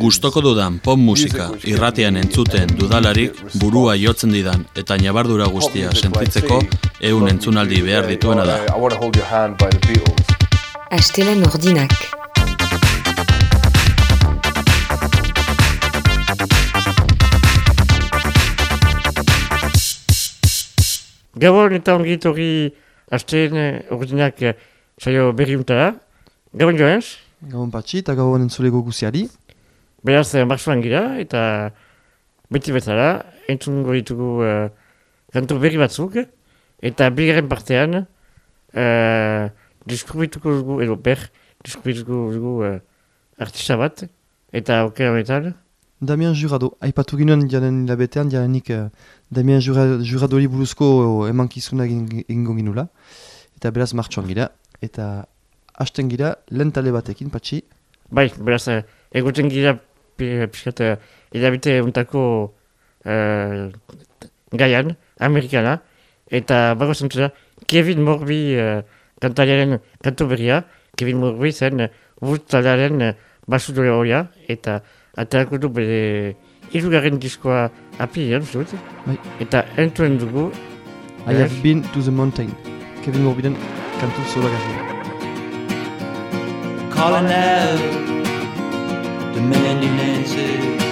Gustoko dudan pop musika irratian entzuten dudalarik burua jotzen didan eta nabardura pop guztia sentitzeko ehun entzunaldi behar dituena da. I want to hold your hand by the Beatles. Astelen ordinak. Gabon eta ongi etorri asteen ordinak saio berri untara. Gabon joaz, Gabon patxi eta gabon entzulego guziari. beraz eh, marxuan gira eta beti bezala entzungo ditugu uh, kantu berri batzuk eta bigarren partean uh, diskubrituko dugu, edo ber, diskubrituko dugu uh, artista bat eta okera honetan. Damien Jurado, aipatu ginen jaren hilabetean, jarenik uh, Damien Jura, Juradori buruzko emankizuna egin- egingo ginula. Eta beraz martxoan gira. Eta hasten gira lehen batekin, patxi. Bai, beraz, uh, egoten gira pi- pixkat uh, edabite untako uh, gaian, amerikana, eta bago zentzera, Kevin Morby uh, kantariaren kantu berria, Kevin Morby zen uh, Wood taldearen uh, basudore horia, eta aterako du bere irugarren diskoa apilean, uste dut. Bai. Eta entuen dugu, I have been to the mountain. Kevin Morbiden kantu zoragarria. Calling out, demanding answers,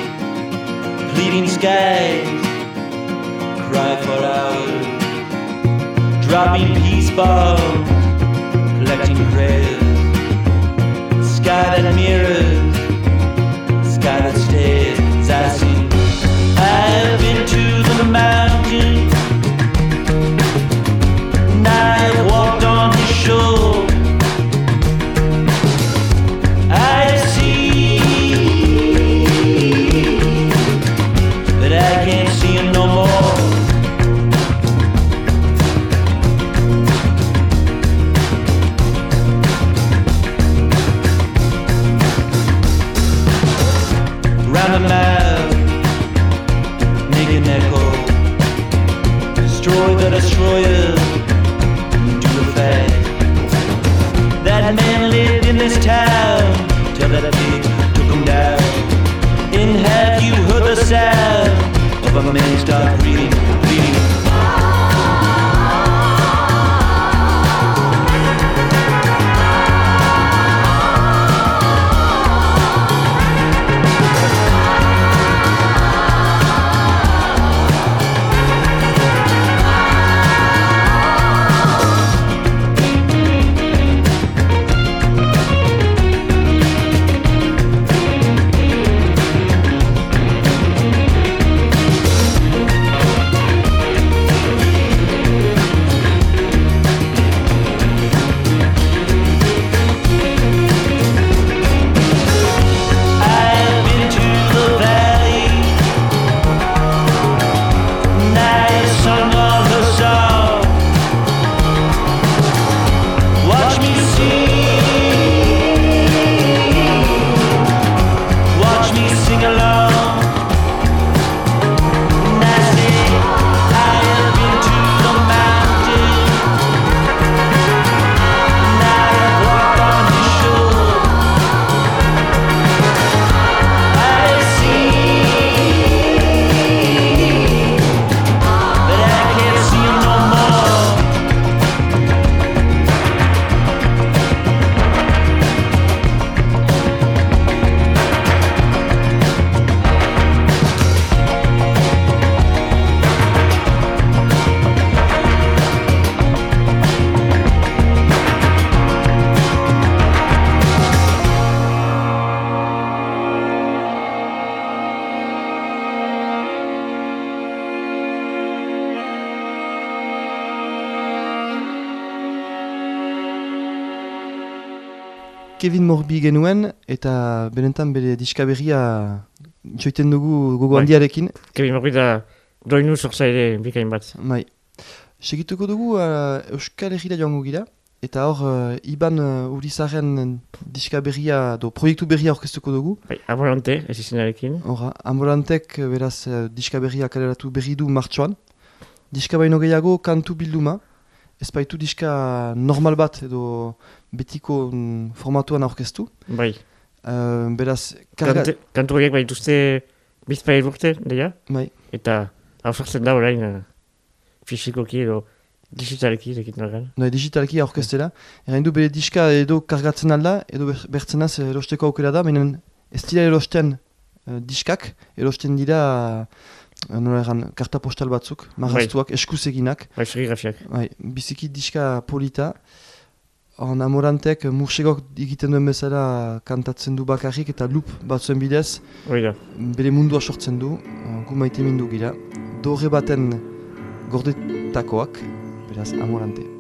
pleading skies, cry for hours, dropping peace bombs, collecting prayers, sky that mirrors, sky that Morbi genuen eta benetan bere diska berria joiten dugu gogo Bai. handiarekin. Kevin Morby da doinu sortzaile bikain bat. Bai. Segituko dugu uh, Euskal Herriera joango gira. Eta hor, uh, Iban uh, Urizaren diska berria, do proiektu berria orkestuko dugu. Bai, abolante, ez izenarekin. Horra, Amorantek eh, beraz uh, diska berria kaleratu berri du martxoan. Diska baino gehiago kantu bilduma. Ez baitu diska normal bat edo betiko mm, formatuan aurkeztu. Bai. Uh, beraz, karga... Kante, kantu horiek bai dituzte bizpail urte, deia? Bai. Eta hausartzen da orain uh, fisikoki edo digitaleki egiten organ. Nahi, digitalki aurkeztela. Errain du bere diska edo kargatzen alda, edo ber- bertzenaz erosteko aukera da, baina ez dira erosten eh, diskak, erosten dira uh, nola erran, karta postal batzuk, marraztuak, eskuz eginak. Bai, serigrafiak. Bai, biziki diska polita. On amorantek mursegok egiten duen bezala kantatzen du bakarrik eta loop batzuen bidez Hori da. bere mundua sortzen du, uh, gu maite mindu gira. Dorre baten gordetakoak, beraz amorante.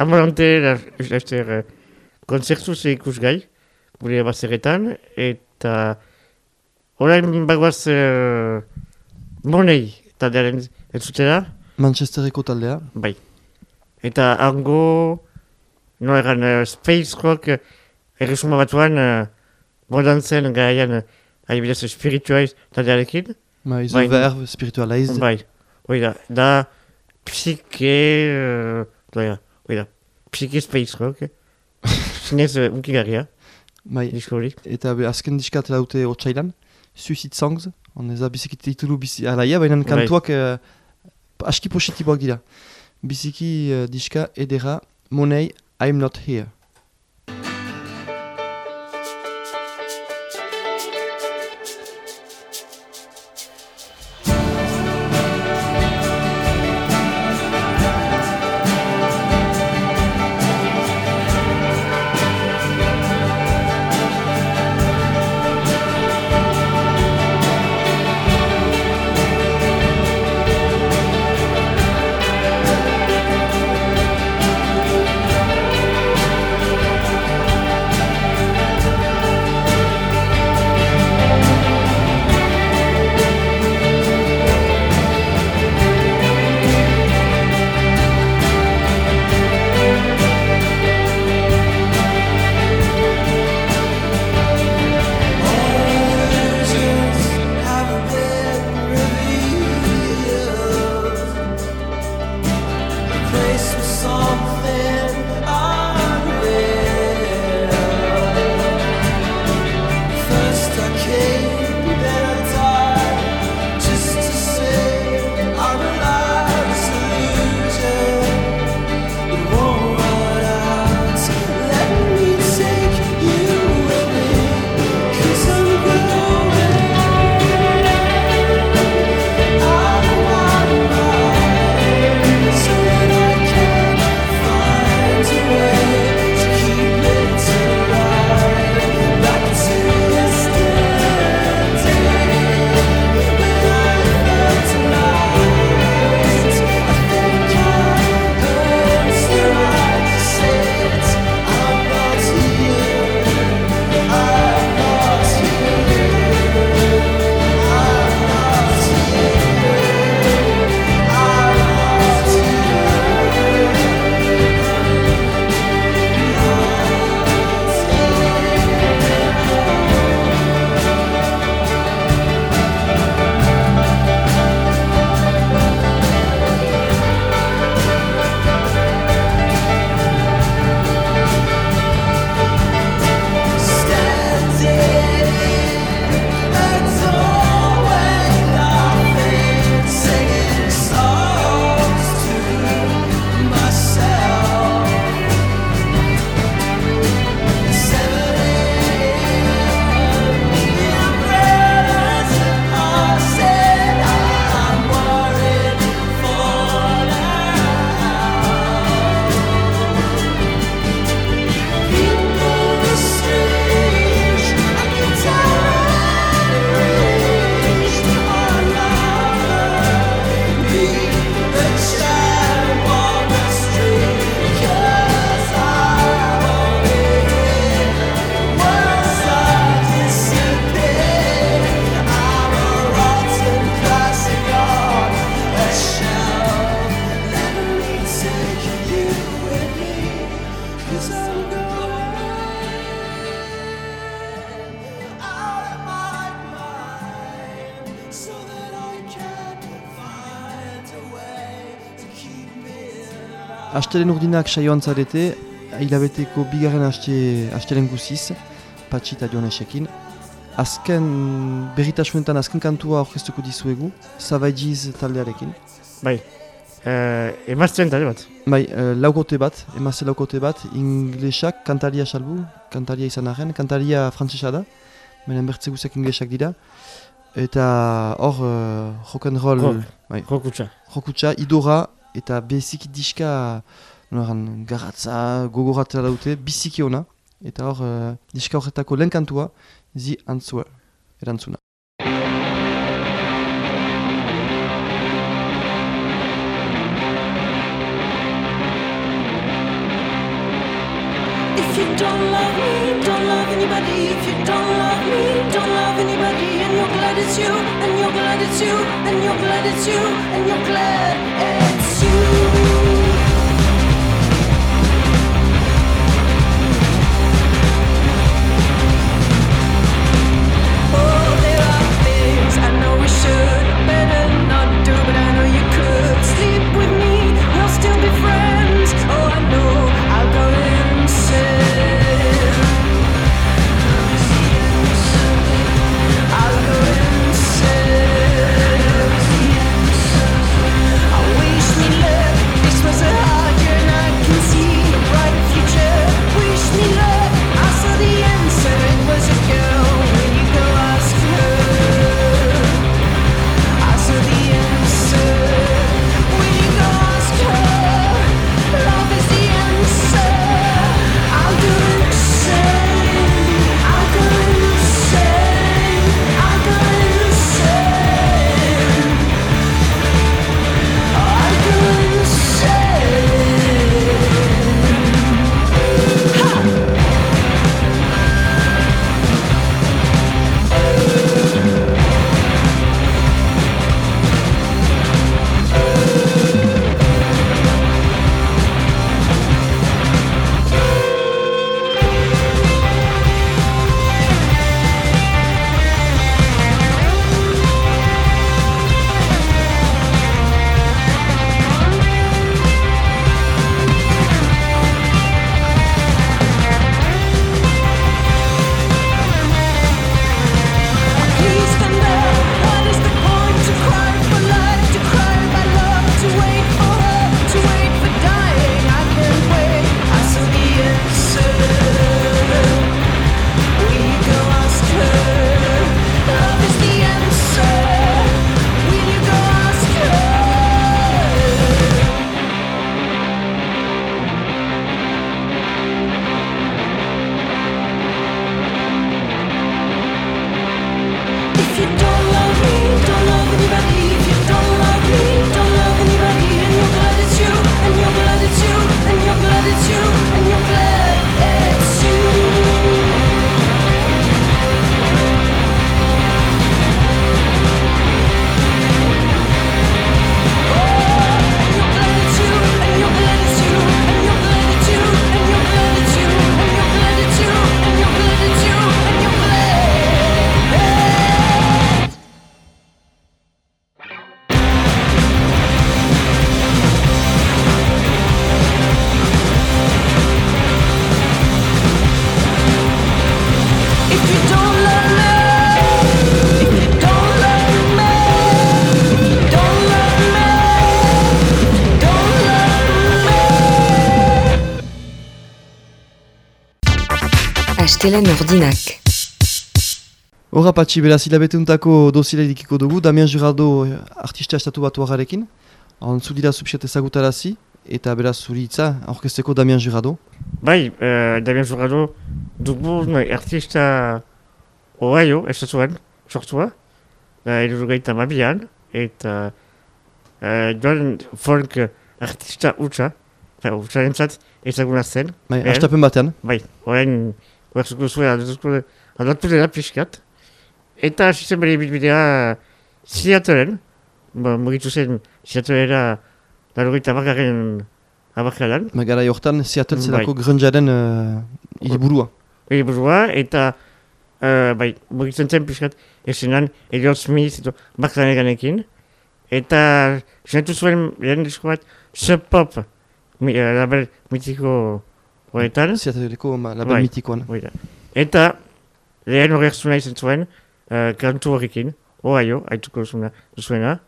Amorante, laster, uh, konzertu ze ikusgai, gure bazerretan, eta Orain bagoaz uh, monei taldearen entzutera, Manchestereko taldea. bai. Eta hango, no eran uh, Space Rock uh, erresuma batuan, uh, modan zen garaian, uh, adibidez spiritualiz taldearekin. Bai, The Bai. Verve, Spiritualized. Bai, hoi da, da psike, uh, doia, hoi da, psike Space Rock, zinez uh, unkigarria, Bai, disko hori. eta be, azken diska atera dute otsailan, Suicide Songs, on ez da biziki titulu bizi, alaia, baina Bai. kantuak eh, aski positiboak dira. Biziki eh, diska edera, Money, I'm not here. Astelen urdinak saioan zarete, hilabeteko bigarren aste, astelen guziz, patxi eta joanesekin. Azken berritasunetan azken kantua orkestuko dizuegu, Savaijiz taldearekin. Bai, uh, emazten talde bat. Bai, uh, laukote bat, emazte laukote bat, inglesak, kantaria salbu, kantaria izan arren, kantaria frantzesa da, menen bertze guztiak inglesak dira. Eta hor, uh, rock and roll, Rock. bai, Rokutsa. jokutsa, idora, eta beziki diska, noran, garatza, gogoratela daute, biziki ona. Eta hor, uh, diska horretako lehen kantua, The Answer, erantzuna. Love me. Astelen ordinak. Horra patxi, beraz, hilabetuntako dozile dikiko dugu, Damien Jurado eh, artista estatu batuagarekin. Antzu dira zupsiat ezagutarazi, eta beraz zuri hitza, aurkezteko Damien Jurado. Bai, uh, Damien Jurado dugun artista Ohio, estatuan, sortua, uh, erugaita mabian, eta uh, joan folk artista utxa, enfin, utxa entzat, ezaguna zen. Bai, Behar. astapen batean. Bai, orain, berzuko zuen, aldatu dela pixkat. Eta hasi zen bere bilbidea Seattleen, ba, mugitu zen Seattlera larogeita bakarren abakalan, Ma gara jortan, Seattle Bai. zelako grunjaren uh, hiriburua. bere burua, eta uh, bai, mugitzen zen pixkat esenan Elliot Smith edo bakaraneganekin. Eta sinatu zuen lehen disko bat Sub Pop, mi, uh, label mitiko horretan. Seattleko ma, label Bai. mitikoan. Eta lehen hori hartzuna izan zuen, uh, kantu horrekin, Ohio, haituko zuna, zuena.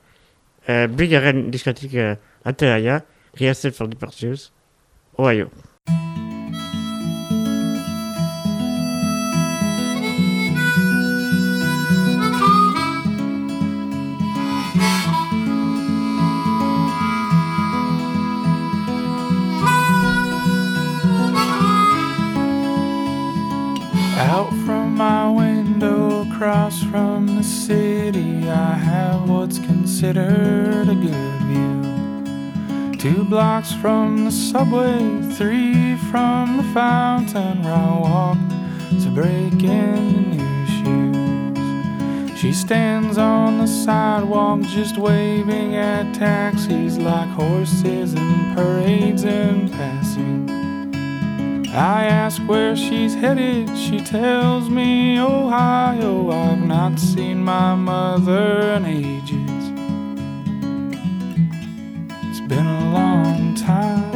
Uh, Bigarren diskatik uh, ateraia, Rehearsed for Departures, Ohio. From the city, I have what's considered a good view. Two blocks from the subway, three from the fountain where I walk to break in new shoes. She stands on the sidewalk just waving at taxis like horses in parades in passing. I ask where she's headed, she tells me Ohio. I've not seen my mother in ages. It's been a long time,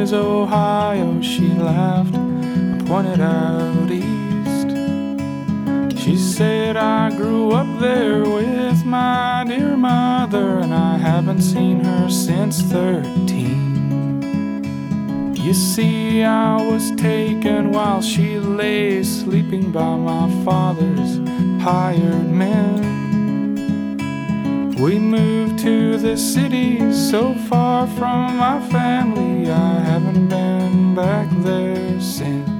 is Ohio? She laughed and pointed out east. She said, I grew up there with my dear mother, and I haven't seen her since 13. You see, I was taken while she lay sleeping by my father's hired men. We moved to the city so far from my family. I haven't been back there since.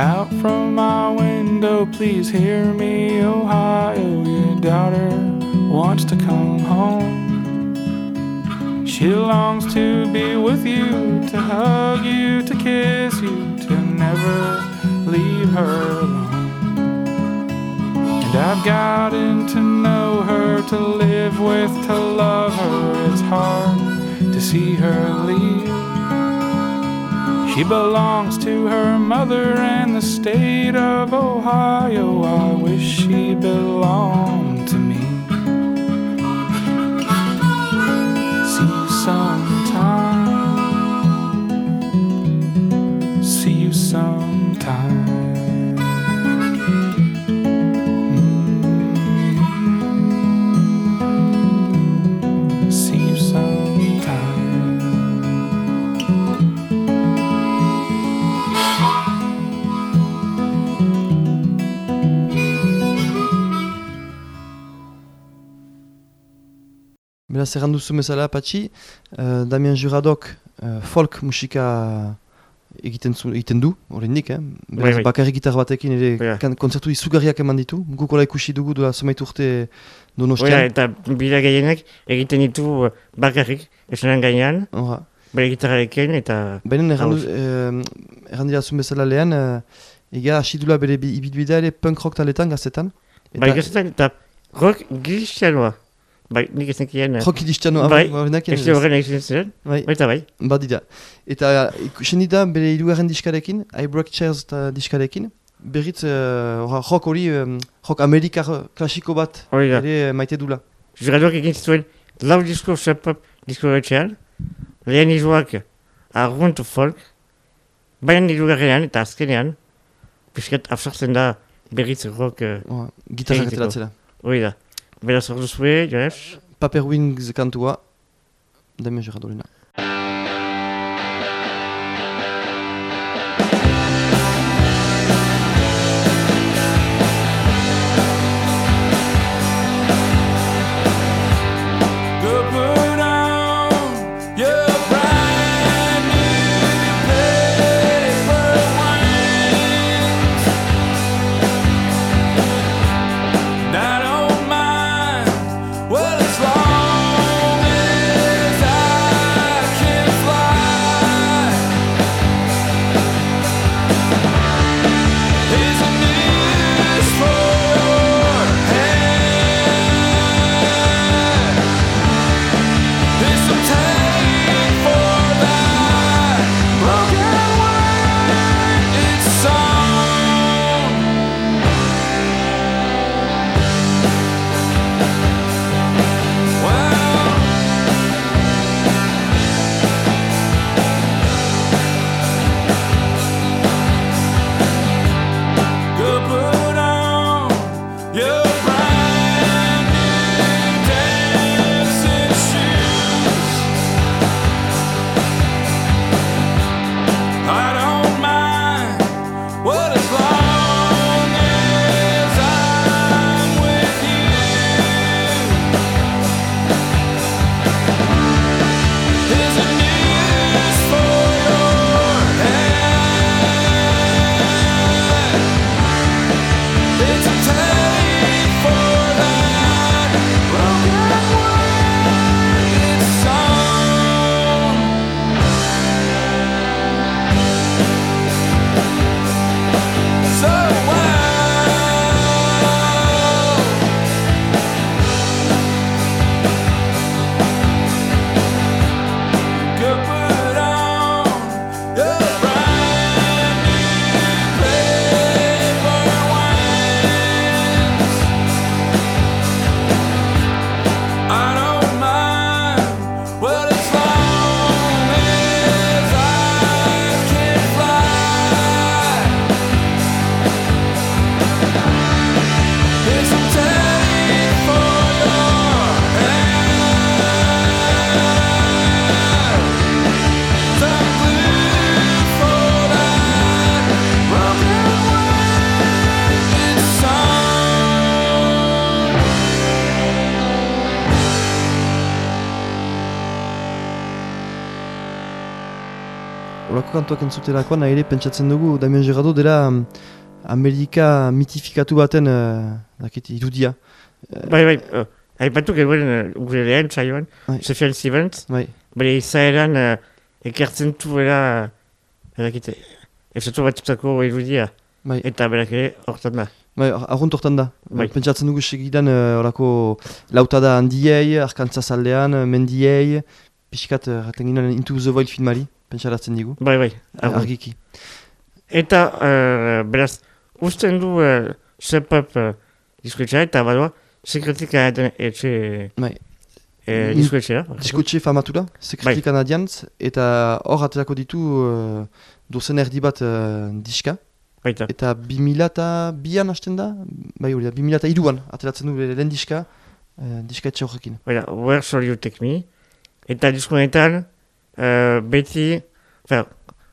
Out from my window, please hear me, Ohio. Your daughter wants to come home. She longs to be with you, to hug you, to kiss you, to never leave her alone. And I've gotten to know her, to live with, to love her. It's hard to see her leave. She belongs to her mother and the state of Ohio. I wish she belonged Beraz, erran duzu bezala, Patxi, uh, Damien Juradok uh, folk musika egiten, zu, egiten du, horrendik, eh? Beraz, bai. bakarrik gitar batekin ere Ja. kan, kontzertu izugarriak eman ditu. Gukola ikusi dugu duela somaitu urte donostian. Oida, eta bira gehienek egiten ditu uh, bakarrik, esanen gainean, Horra. bere gitarrarekin, eta... Baina erran, Ados. du- eh, erran dira zuen bezala lehen, uh, ega hasi dula bere bi- ibidbidea ere punk rock taletan, gaztetan. Bai, gazetan, eta rock gilistianoa. Bai, nik ez nekien... eh, Rock idistano, Bai, horrenak Ez da horren egiten ziren, Bai, baita bai. badira. Eta ikusen dira bere hirugarren diskarekin, I Broke Chairs eta diskarekin, berriz uh, rock hori, um, rock amerikar klasiko bat Hori da. ere eh, maite dula. Juradoak egin zituen lau disko zepap disko etxean, lehen izuak arrunt folk, baina hirugarrean eta azkenean, piskat afsartzen da berriz rock uh, Oh, Gitarrak Egiteko. ateratzera. hori da. Beraz hor duzue, Jones, Paper Wings kantua, Damien Juradolina. Kantuak entzuterakoan, ere pentsatzen dugu Damien Gerardo dela um, Amerika mitifikatu baten uh, dakit, irudia. Bai, bai, uh, aipatu genuen uh, lehen txaioan, Bai. Sufjan Stevens, Bai, bere izaeran uh, ekertzen duela, edakite, efetu batutako irudia, bai, eta berak ere hortan da. bai, argunt hortan da. Bai. Pentsatzen dugu segidan uh, olako lautada handiei, arkantza zaldean, uh, mendiei, pixkat, uh, raten ginen Into the Void filmari, pentsaratzen digu, Bai, bai, argi. argiki. Eta, uh, beraz, usten du uh, Shep-Up uh, diskoetxea, eta badoa, sekretika den etxe Bai. eh, Ni- diskoetxea. Diskotxe famatu da, sekretik Bai. kanadiantz, eta hor aterako ditu uh, dozen erdi bat uh, diska, Baita. eta 2000 eta bian hasten da, bai hori da, 2000 eta iruan ateratzen du lehen diska, uh, diska etxe horrekin. Baina, Where Shall You Take Me? Eta diskoetan, uh, beti, fer,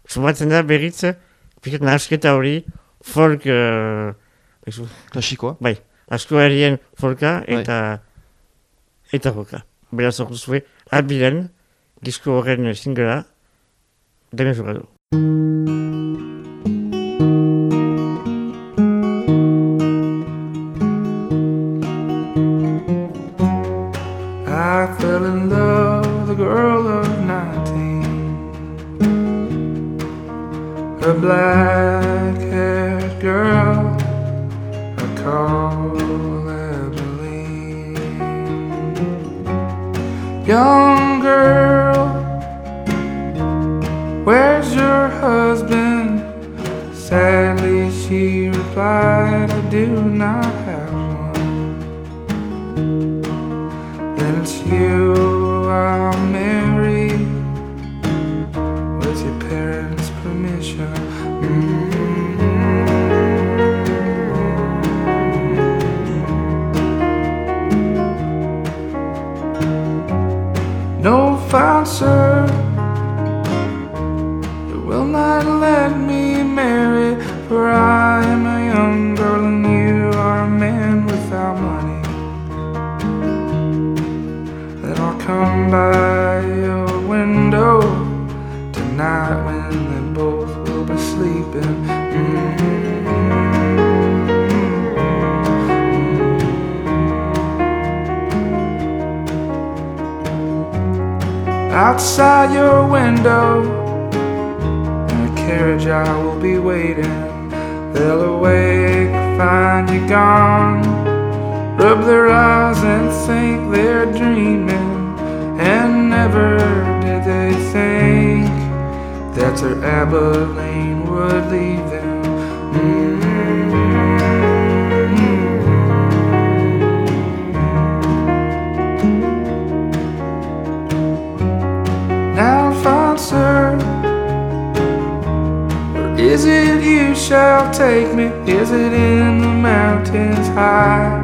sumatzen da berriz, piket nahasketa hori, folk, uh, Klasikoa. bai, asko herrien folka Bai. eta eta roka. Beraz hor duzue, albilen, disko horren singela, deme jurado. I am a young girl and you are a man without money. Then I'll come by your window tonight when they both will be sleeping. Mm-hmm. Outside your window, in a carriage I will be waiting. They'll awake, find you gone rub their eyes and think they're dreaming. And never did they think that their Abilene would leave them. Now, is it you shall take me? Is it in the mountains high?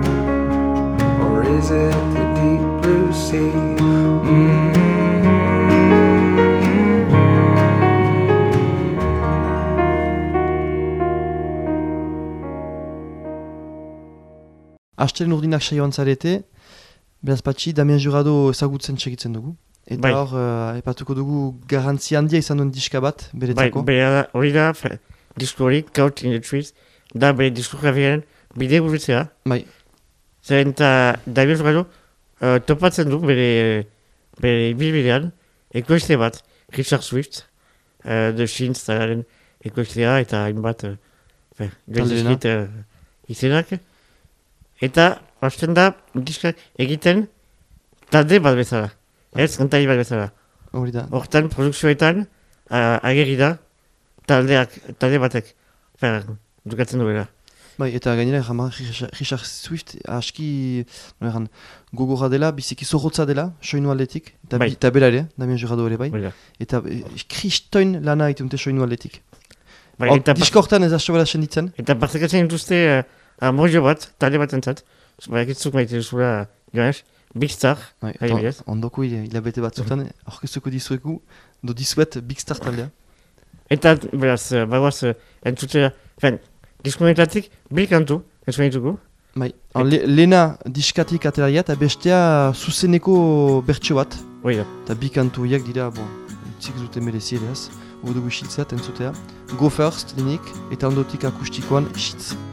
Or is it the deep blue sea? Mm-hmm. Astelen urdinak saioan zarete, beraz patxi, Damien Jurado ezagutzen segitzen dugu. Eta Bai. hor, uh, epatuko dugu garrantzi handia izan duen diska bat, Bai, beretzako. bera da, hori da, disko hori, Couch in the Trees, da bere disko grafiaren bide gurutzea. Bai. Zeren eta David Jurado uh, topatzen du bere, bere bilbidean, ekoizte bat, Richard Swift, uh, The Shins talaren ekoiztea eta hainbat, uh, gaizizkit uh, izenak. Eta, hasten da, diska egiten talde bat bezala. Ez, kantari bat bezala. Hori da. Hortan, produkzioetan, uh, agerri da, taldeak, talde batek, fer, dukatzen duela. Bai, eta gainera, jama, Richard Swift, aski, nola erran, gogorra dela, biziki zorrotza dela, soinu aldetik, eta, Bai. bi- eta bera ere, Damien Jurado ere bai. Hori da. Eta e, kristoin lana itunte soinu aldetik. Bai, Hor, eta, par- disko hortan ez asto bela senditzen, eta partekatzen dituzte uh, amorjo bat, talde bat entzat, baina egitzuk maite duzula, Jonas, Bigstar, bai, hai bidez. Ondoko hilabete bat zutan, orkestuko dizuegu, do dizuet Bigstar taldea. Eta, beraz, bagoaz, entzutera, fen, diskonetatik, bil kantu, entzuen ditugu. Bai, Et... lena diskatik ateraria eta bestea zuzeneko bertxo bat. Oui, da. Eta bi kantu hiak dira, bon, itzik zute merezi ere ez, hori dugu xitzea, entzutea. Go first, linik, eta ondotik akustikoan xitzea.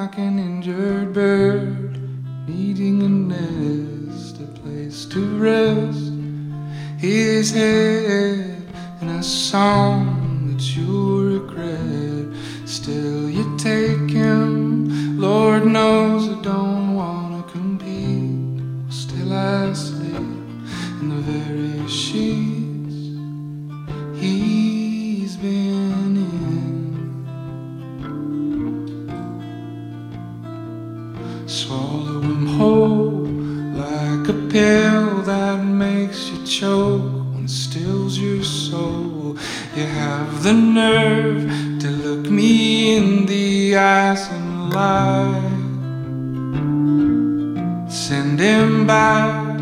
like an injured bird needing a nest, a place to rest. His head in a song that you'll regret. Still, you take. And lie. Send him back.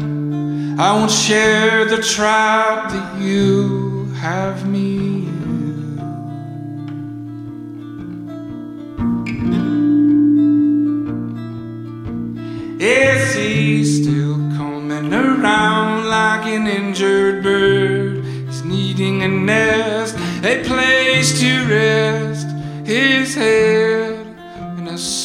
I won't share the trap that you have me in. Is he still coming around like an injured bird? He's needing a nest, a place to rest his head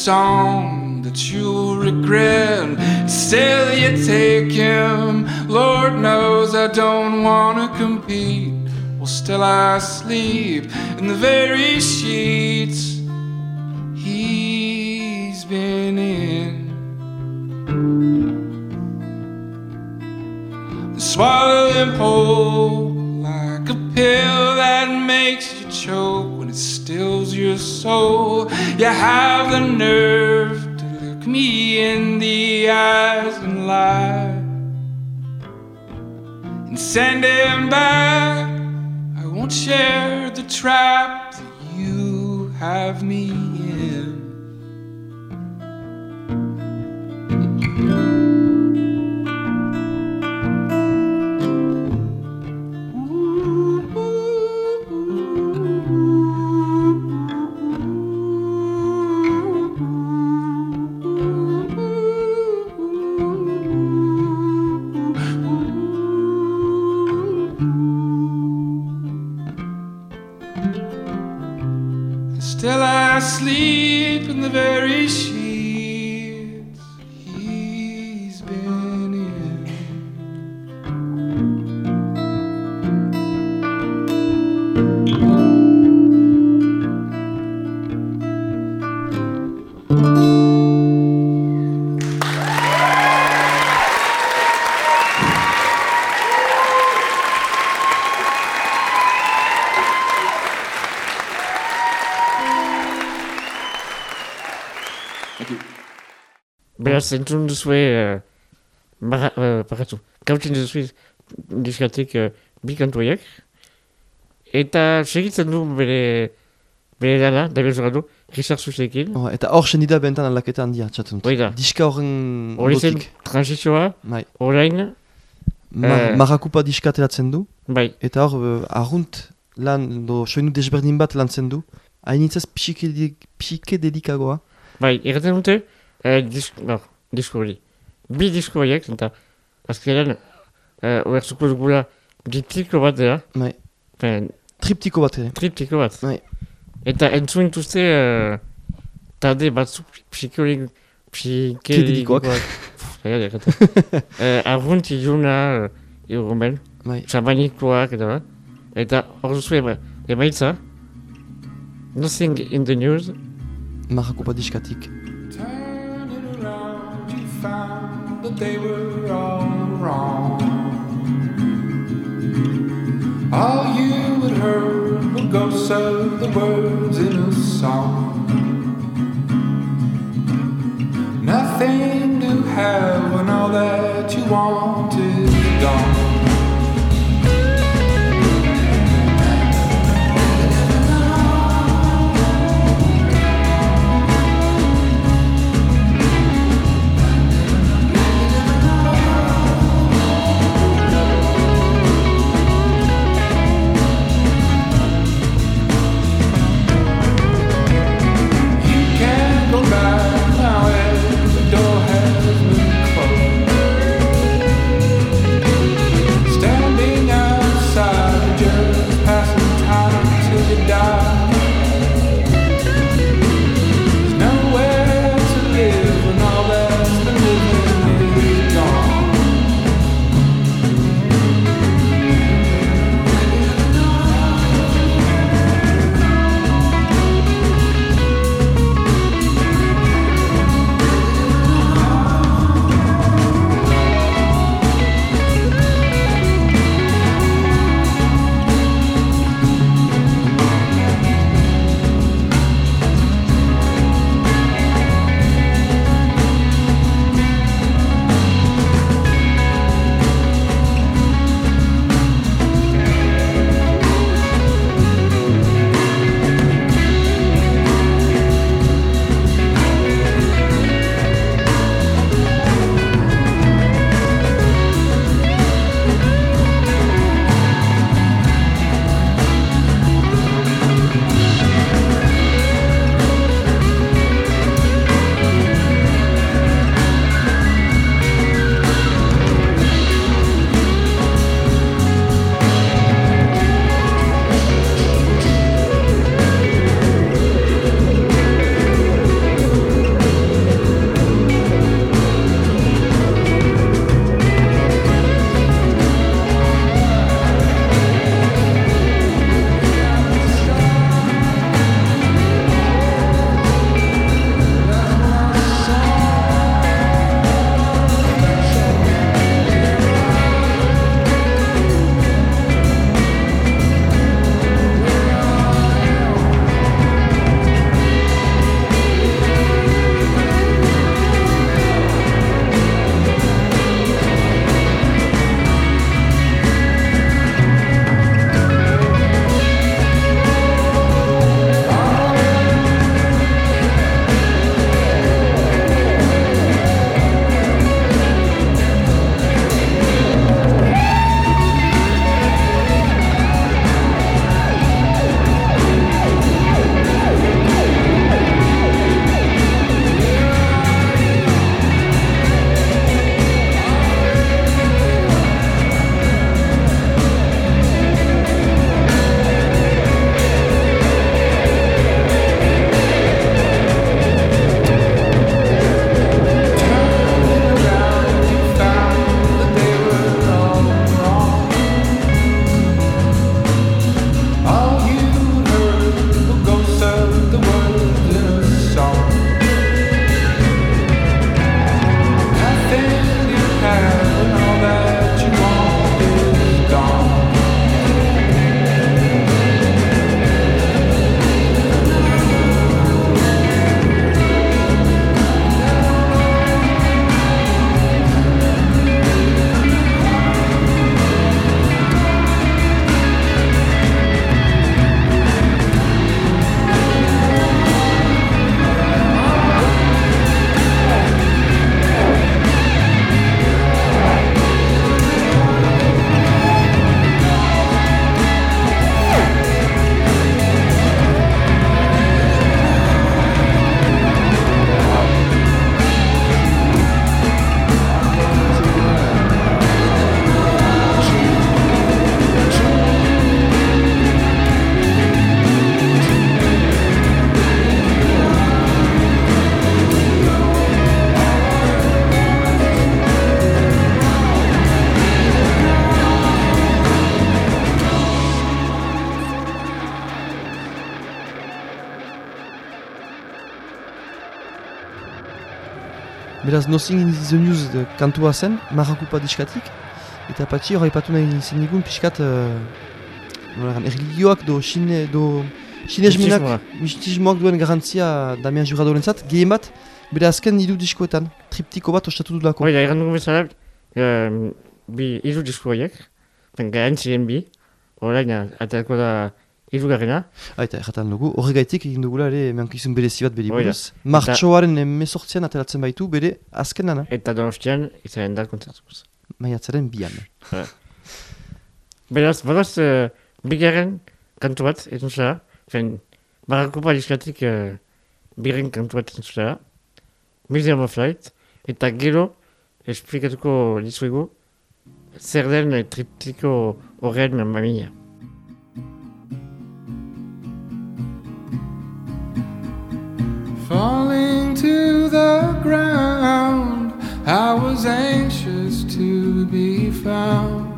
song that you'll regret. Still, you take him. Lord knows I don't wanna compete. Well, still I sleep in the very sheets he's been in. Swallow him whole like a pill that makes you choke it stills your soul. You have the nerve to look me in the eyes and lie and send him back. I won't share the trap that you have me in. Entzun duzue, uh, uh, paratu, kautzen duzue diskatik uh, bi kantuaiak. Eta segitzen du bere, bere dana, da bezala du, Richard Susekin. Oh, eta hor sendida bentan aldaketa handia txatzen dut. Hoi da. Diska horren Hori zen transizioa, orain, Ma, Eh. Marakupa diska ateratzen du. bai, Eta hor, uh, arrunt lan, do, soinu desberdin bat lantzen du. Hainitzaz psikedelik, psikedelikagoa. bai, erraten dute, uh, disk, no, disko hori. Bi disko horiek, eta azkenean, uh, oertzuko dugula dipliko bat dela, Bai. Fen, Triptiko bat ere. triptiko bat. Bai. Eta entzun dituzte uh, talde batzuk psikolik, Kedelikoak. psikedelikoak. uh, arrunt iluna uh, irumen, Bai. sabanikoak eta bat. Eta hor duzu ema, emaitza, Nothing in the news, Marakupa diskatik. Found that they were all wrong. All you had heard were ghosts of the words in a song. Nothing to have when all that you want is gone. Beraz, Nothing in the News de kantua zen, Marrakupa diskatik, eta patxi hori patu nahi zen nigun pixkat, uh, egan, erligioak do, xine, do, sinesmenak, Mistismoa. mistismoak duen garantzia Damian Juradorentzat, gehien bat, bere azken hiru diskoetan, triptiko bat ostatu dudako. Hoi da, egan dugu bezala, um, bi hiru disko horiek, ziren bi, orain aterako da hirugarrena, Aita, erratan dugu, horregaitik egin dugula ere emankizun berezi bat beri buruz. Martxoaren emezortzian ateratzen baitu bere azken dana, eta donostian izan da kontzertuz. maiatzaren bian. Beraz, bagoz, uh, bigarren kantu bat, ez zara, fen, barakupa diskatik uh, bigarren kantu bat ez zara, Museum of Light, eta gero, esplikatuko dizuegu, zer den eh, triptiko horren mamia. Falling to the ground, I was anxious to be found.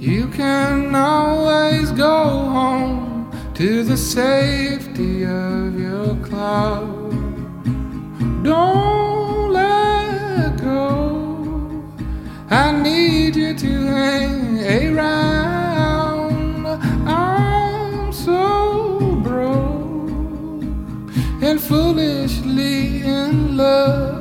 You can always go home to the safety of your cloud. Don't let go. I need you to hang around. Foolishly in love.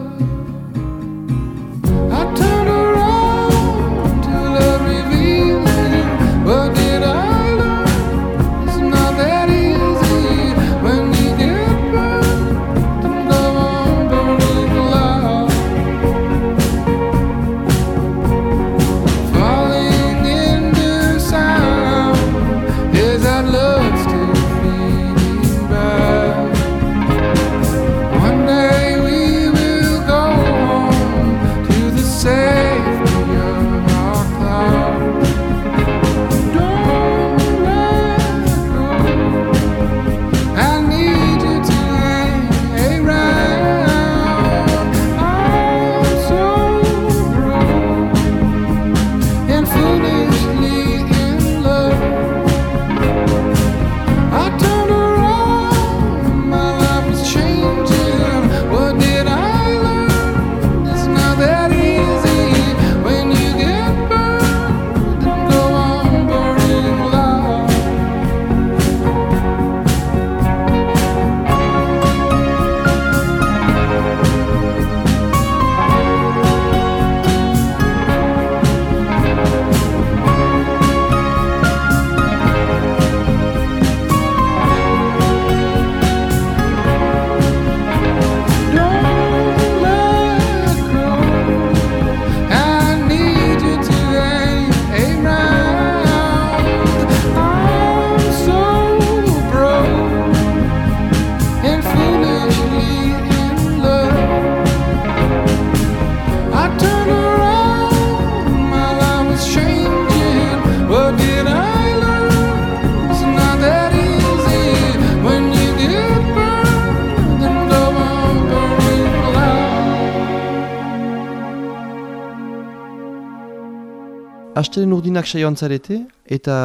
Astelen urdinak saioan zarete, eta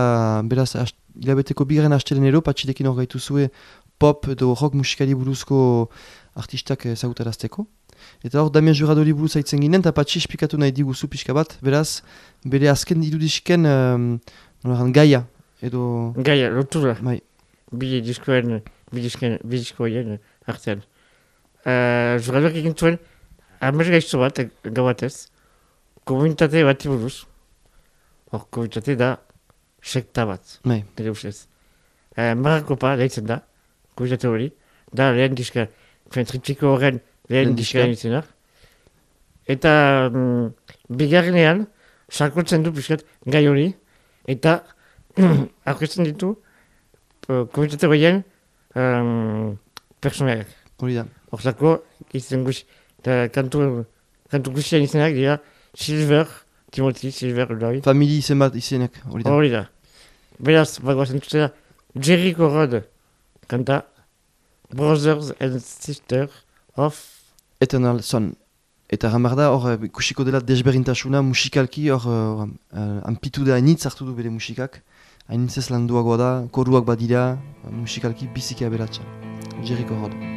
beraz, ast, hilabeteko bigarren astelenero, patxidekin hor gaitu zue pop edo rock musikari buruzko artistak ezagutarazteko. Eta hor, Damien Juradori buruz haitzen ginen, eta patxi esplikatu nahi diguzu pixka bat, beraz, bere azken dirudisken um, nola gaia, edo... Gaia, lotura, Bai, bi diskoen, bi disken, bi diskoen artean. Uh, Juradok egin zuen, amers gaizto bat, gau batez, komunitate bati buruz. Hor, komunitate da, sekta bat. bai. nire ustez. Uh, Marakopa, deitzen da, komunitate hori, da lehen diska, fen horren lehen diska diska. Eta mm, bigarrenean, sarkotzen du pixkat gai hori, eta aurkezten ditu uh, komunitate horien um, personaak. Hori da. Hortzako, izen guz, kantu, kantu guztian izenak dira Silver, Timothy, Silver, Ulari. Famili izen bat izenek, hori da. Hori da. Beraz, bagoazen zutela, Jericho Road kanta Brothers and Sisters of Eternal Son. Eta ramar da, hor eh, ikusiko dela desberintasuna musikalki, hor uh, uh, ampitu da hainitz hartu du bere musikak. Hainitz landuagoa da, koruak badira, musikalki biziki aberatsa. Jericho Road.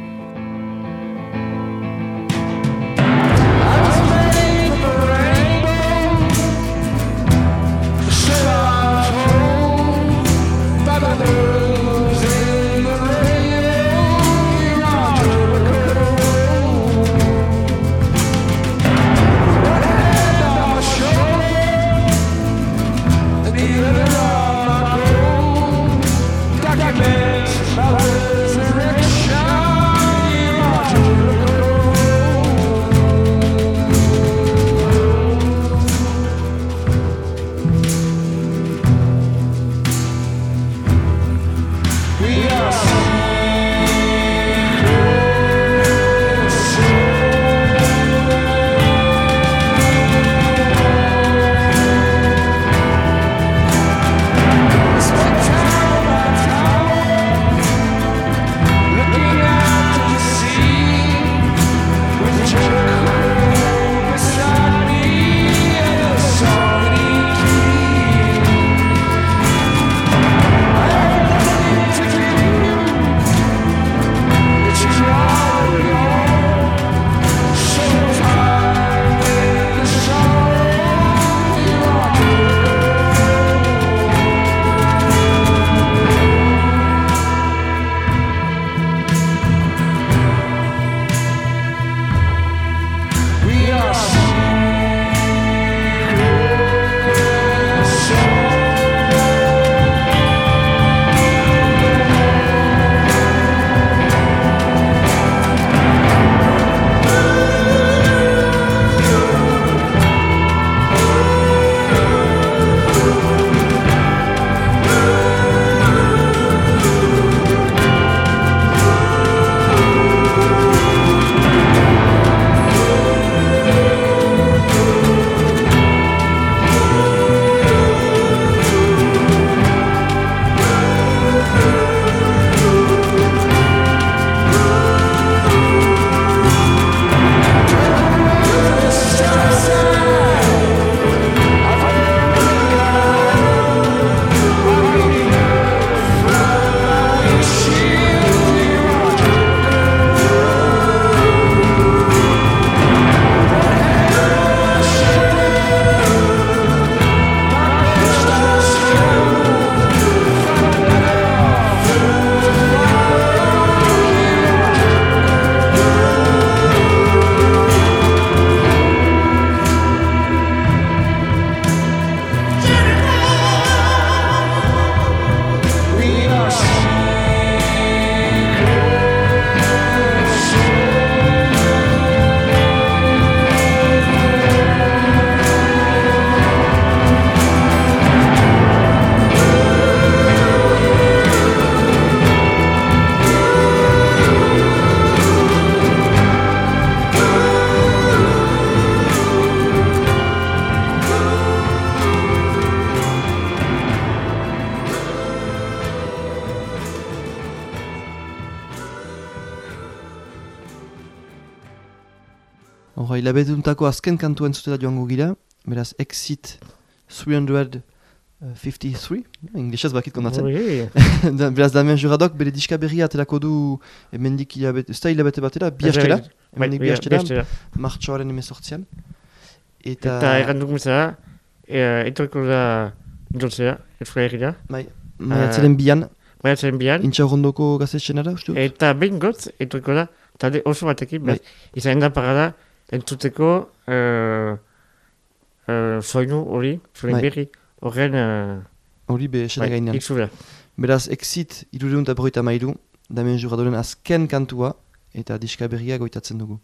Hilabetuntako azken kantu entzutela joango gira, beraz, Exit 353, inglesez bakit kondatzen. Oui. Da- beraz, Damien Juradok bere diska berria atelako du emendik hilabete, ez da hilabete batera, bi hastela, emendik bi hastela, martxoaren emezortzian. Eta, Eta erranduk bezala, e, etoriko da jontzea, etfraerira, bai, maiatzaren bian, maiatzen bian, intxa gazetxenara, uste dut? eta behin gotz, etoriko da, talde oso batekin, bai. izan da parada, entzuteko uh, uh, soinu hori, soinu Bai. berri, horren uh, Hori be esena gainean. itzula. Beraz, Exit irureun eta berroita mairu, Damien Juradoren azken kantua, eta diska berria goitatzen dugu.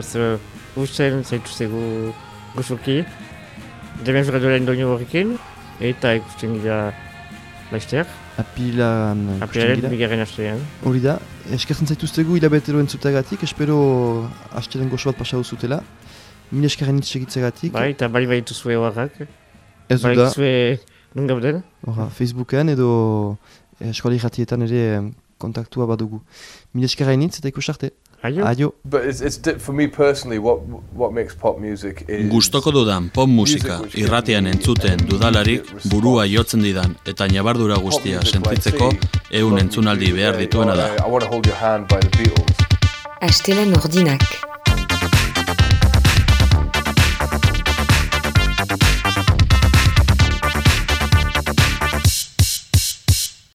Beraz, uh, usten zaituztegu gozoki, Demian Juradolen doinu horrekin, eta ikusten gira laizteak, Apilan ikusten apilaren gira. bigarren astean. Hori da, eskertzen zaituztegu hilabetero entzutagatik, espero hastelen goxo bat pasau zutela. Mil eskerren hitz segitzegatik, Bai, eta bali baitu zue horrak, ez bali du da, zue nun gauden. Horra, Facebooken edo eh, eskola irratietan ere kontaktua badugu. Mil eskerren hitz eta ikusarte. Aio, Aio. But it's, it's di- for me personally, what what makes pop music is Gustoko dudan pop musika irratian entzuten dudalarik burua jotzen didan eta nabardura guztia sentitzeko ehun entzunaldi behar dituena da. I, I want to hold your hand by the Beatles. Astelen ordinak.